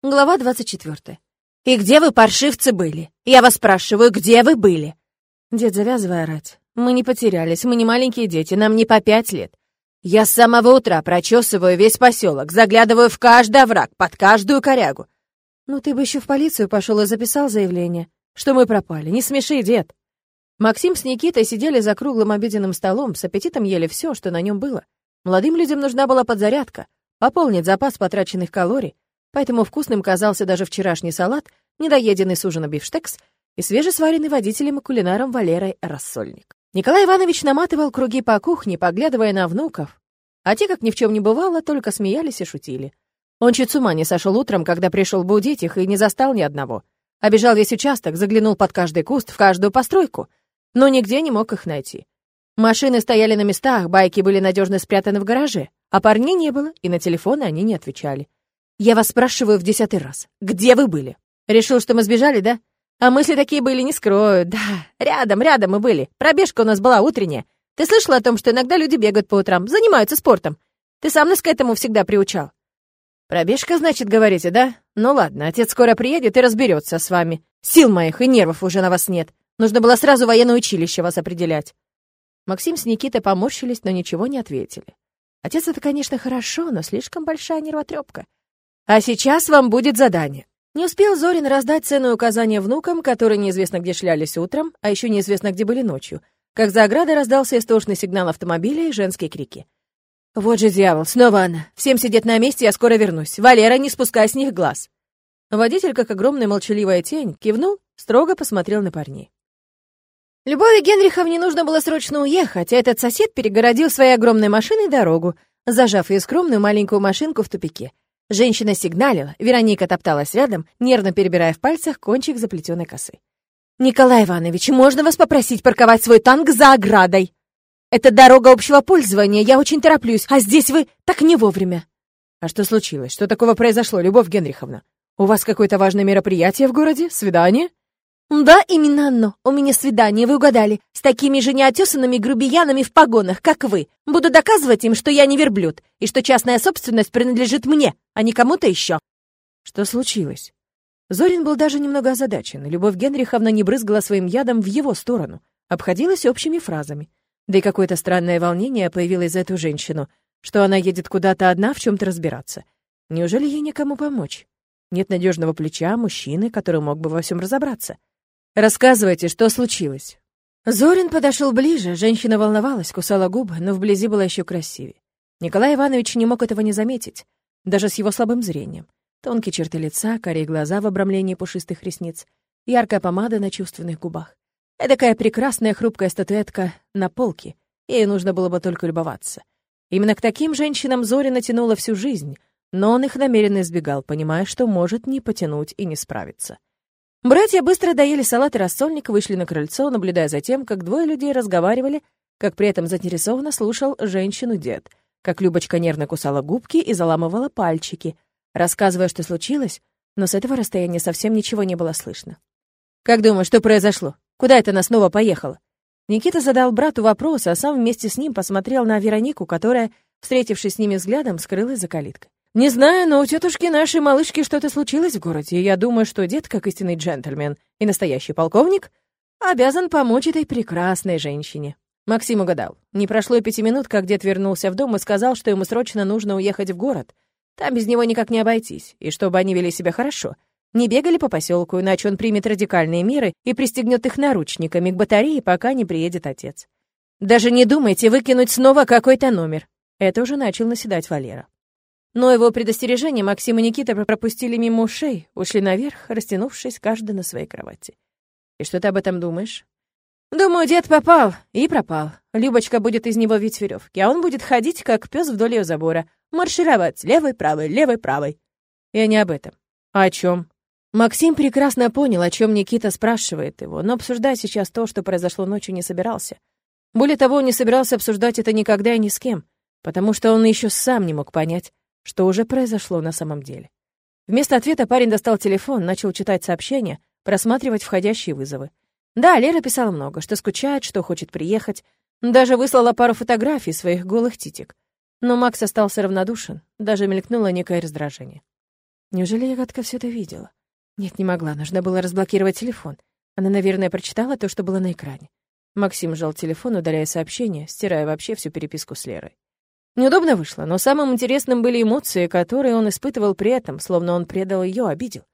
Глава 24. «И где вы, паршивцы, были? Я вас спрашиваю, где вы были?» Дед, завязывай орать. Мы не потерялись, мы не маленькие дети, нам не по пять лет. Я с самого утра прочесываю весь поселок, заглядываю в каждый овраг, под каждую корягу. Ну ты бы еще в полицию пошел и записал заявление, что мы пропали. Не смеши, дед. Максим с Никитой сидели за круглым обеденным столом, с аппетитом ели все, что на нем было. Молодым людям нужна была подзарядка, пополнить запас потраченных калорий, поэтому вкусным казался даже вчерашний салат, недоеденный с ужина бифштекс и свежесваренный водителем и кулинаром Валерой рассольник. Николай Иванович наматывал круги по кухне, поглядывая на внуков, а те, как ни в чем не бывало, только смеялись и шутили. Он чуть с ума не сошел утром, когда пришел будить их, и не застал ни одного. Обежал весь участок, заглянул под каждый куст, в каждую постройку, но нигде не мог их найти. Машины стояли на местах, байки были надежно спрятаны в гараже, а парней не было, и на телефоны они не отвечали. Я вас спрашиваю в десятый раз, где вы были? Решил, что мы сбежали, да? А мысли такие были, не скрою. Да, рядом, рядом мы были. Пробежка у нас была утренняя. Ты слышал о том, что иногда люди бегают по утрам, занимаются спортом? Ты сам нас к этому всегда приучал. Пробежка, значит, говорите, да? Ну ладно, отец скоро приедет и разберется с вами. Сил моих и нервов уже на вас нет. Нужно было сразу военное училище вас определять. Максим с Никитой поморщились, но ничего не ответили. Отец — это, конечно, хорошо, но слишком большая нервотрепка. А сейчас вам будет задание. Не успел Зорин раздать ценное указание внукам, которые неизвестно где шлялись утром, а еще неизвестно где были ночью, как за оградой раздался истошный сигнал автомобиля и женские крики. «Вот же дьявол, снова она! Всем сидеть на месте, я скоро вернусь. Валера, не спускай с них глаз!» Водитель, как огромная молчаливая тень, кивнул, строго посмотрел на парней. Любови Генриховне нужно было срочно уехать, а этот сосед перегородил своей огромной машиной дорогу, зажав ее скромную маленькую машинку в тупике. Женщина сигналила, Вероника топталась рядом, нервно перебирая в пальцах кончик заплетенной косы. «Николай Иванович, можно вас попросить парковать свой танк за оградой? Это дорога общего пользования, я очень тороплюсь, а здесь вы так не вовремя». «А что случилось? Что такого произошло, Любовь Генриховна? У вас какое-то важное мероприятие в городе? Свидание?» «Да, именно оно. У меня свидание, вы угадали. С такими же неотесанными грубиянами в погонах, как вы. Буду доказывать им, что я не верблюд, и что частная собственность принадлежит мне, а не кому-то еще». Что случилось? Зорин был даже немного озадачен. Любовь Генриховна не брызгала своим ядом в его сторону, обходилась общими фразами. Да и какое-то странное волнение появилось за эту женщину, что она едет куда-то одна в чем-то разбираться. Неужели ей никому помочь? Нет надежного плеча мужчины, который мог бы во всем разобраться. Рассказывайте, что случилось?» Зорин подошел ближе, женщина волновалась, кусала губы, но вблизи была еще красивее. Николай Иванович не мог этого не заметить, даже с его слабым зрением. Тонкие черты лица, карие глаза в обрамлении пушистых ресниц, яркая помада на чувственных губах. Эдакая прекрасная хрупкая статуэтка на полке, ей нужно было бы только любоваться. Именно к таким женщинам Зорина тянула всю жизнь, но он их намеренно избегал, понимая, что может не потянуть и не справиться. Братья быстро доели салат и рассольник, вышли на крыльцо, наблюдая за тем, как двое людей разговаривали, как при этом заинтересованно слушал женщину дед, как Любочка нервно кусала губки и заламывала пальчики, рассказывая, что случилось, но с этого расстояния совсем ничего не было слышно. «Как думаешь, что произошло? Куда это она снова поехала?» Никита задал брату вопрос, а сам вместе с ним посмотрел на Веронику, которая, встретившись с ними взглядом, скрылась за калиткой. Не знаю, но у тетушки нашей малышки что-то случилось в городе, и я думаю, что дед, как истинный джентльмен и настоящий полковник, обязан помочь этой прекрасной женщине. Максим угадал. Не прошло и пяти минут, как дед вернулся в дом и сказал, что ему срочно нужно уехать в город. Там без него никак не обойтись, и чтобы они вели себя хорошо. Не бегали по поселку, иначе он примет радикальные меры и пристегнет их наручниками к батарее, пока не приедет отец. Даже не думайте выкинуть снова какой-то номер. Это уже начал наседать Валера. Но его предостережение Максим и Никита пропустили мимо ушей, ушли наверх, растянувшись каждый на своей кровати. «И что ты об этом думаешь?» «Думаю, дед попал и пропал. Любочка будет из него вить веревки, а он будет ходить, как пес вдоль ее забора, маршировать левой, правой, левой, правой». «Я не об этом». «А о чем?» Максим прекрасно понял, о чем Никита спрашивает его, но обсуждать сейчас то, что произошло ночью, не собирался. Более того, он не собирался обсуждать это никогда и ни с кем, потому что он еще сам не мог понять, что уже произошло на самом деле. Вместо ответа парень достал телефон, начал читать сообщения, просматривать входящие вызовы. Да, Лера писала много, что скучает, что хочет приехать, даже выслала пару фотографий своих голых титик. Но Макс остался равнодушен, даже мелькнуло некое раздражение. Неужели Ягодка все это видела? Нет, не могла, нужно было разблокировать телефон. Она, наверное, прочитала то, что было на экране. Максим сжал телефон, удаляя сообщение, стирая вообще всю переписку с Лерой. Неудобно вышло, но самым интересным были эмоции, которые он испытывал при этом, словно он предал ее, обидел.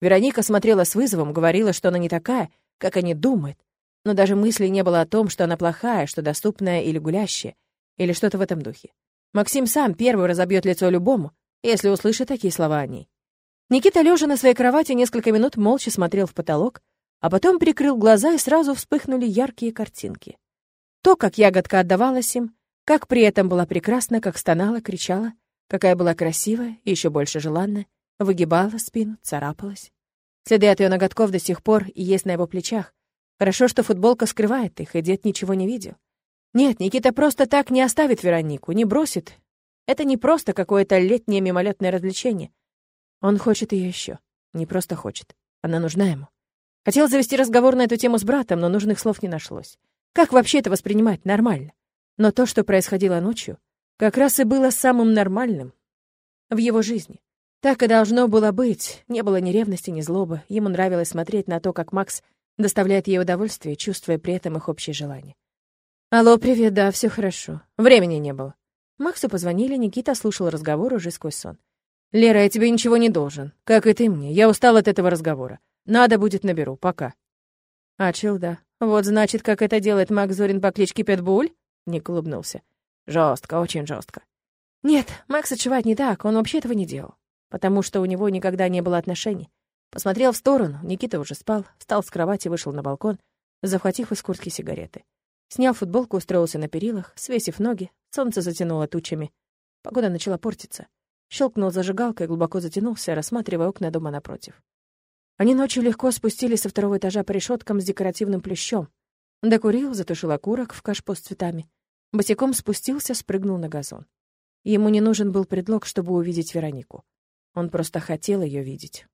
Вероника смотрела с вызовом, говорила, что она не такая, как они думают. Но даже мысли не было о том, что она плохая, что доступная или гулящая, или что-то в этом духе. Максим сам первый разобьет лицо любому, если услышит такие слова о ней. Никита, лежа на своей кровати, несколько минут молча смотрел в потолок, а потом прикрыл глаза, и сразу вспыхнули яркие картинки. То, как ягодка отдавалась им, как при этом была прекрасна, как стонала, кричала, какая была красивая и еще больше желанная, выгибала спину, царапалась. Следы от ее ноготков до сих пор и есть на его плечах. Хорошо, что футболка скрывает их, и дед ничего не видел. Нет, Никита просто так не оставит Веронику, не бросит. Это не просто какое-то летнее мимолетное развлечение. Он хочет ее еще. Не просто хочет. Она нужна ему. Хотел завести разговор на эту тему с братом, но нужных слов не нашлось. Как вообще это воспринимать нормально? Но то, что происходило ночью, как раз и было самым нормальным в его жизни. Так и должно было быть. Не было ни ревности, ни злобы. Ему нравилось смотреть на то, как Макс доставляет ей удовольствие, чувствуя при этом их общее желание. «Алло, привет, да, все хорошо. Времени не было». Максу позвонили, Никита слушал разговор уже сквозь сон. «Лера, я тебе ничего не должен. Как и ты мне. Я устал от этого разговора. Надо будет наберу. Пока». «А, да. Вот значит, как это делает Макс Зорин по кличке Петбуль?» Ник улыбнулся. Жестко, очень жестко. Нет, Макс отшивать не так, он вообще этого не делал. Потому что у него никогда не было отношений. Посмотрел в сторону, Никита уже спал, встал с кровати, вышел на балкон, захватив из куртки сигареты. Снял футболку, устроился на перилах, свесив ноги, солнце затянуло тучами. Погода начала портиться. Щелкнул зажигалкой, глубоко затянулся, рассматривая окна дома напротив. Они ночью легко спустились со второго этажа по решеткам с декоративным плющом. Докурил, затушил окурок в кашпо с цветами. Босиком спустился, спрыгнул на газон. Ему не нужен был предлог, чтобы увидеть Веронику. Он просто хотел ее видеть.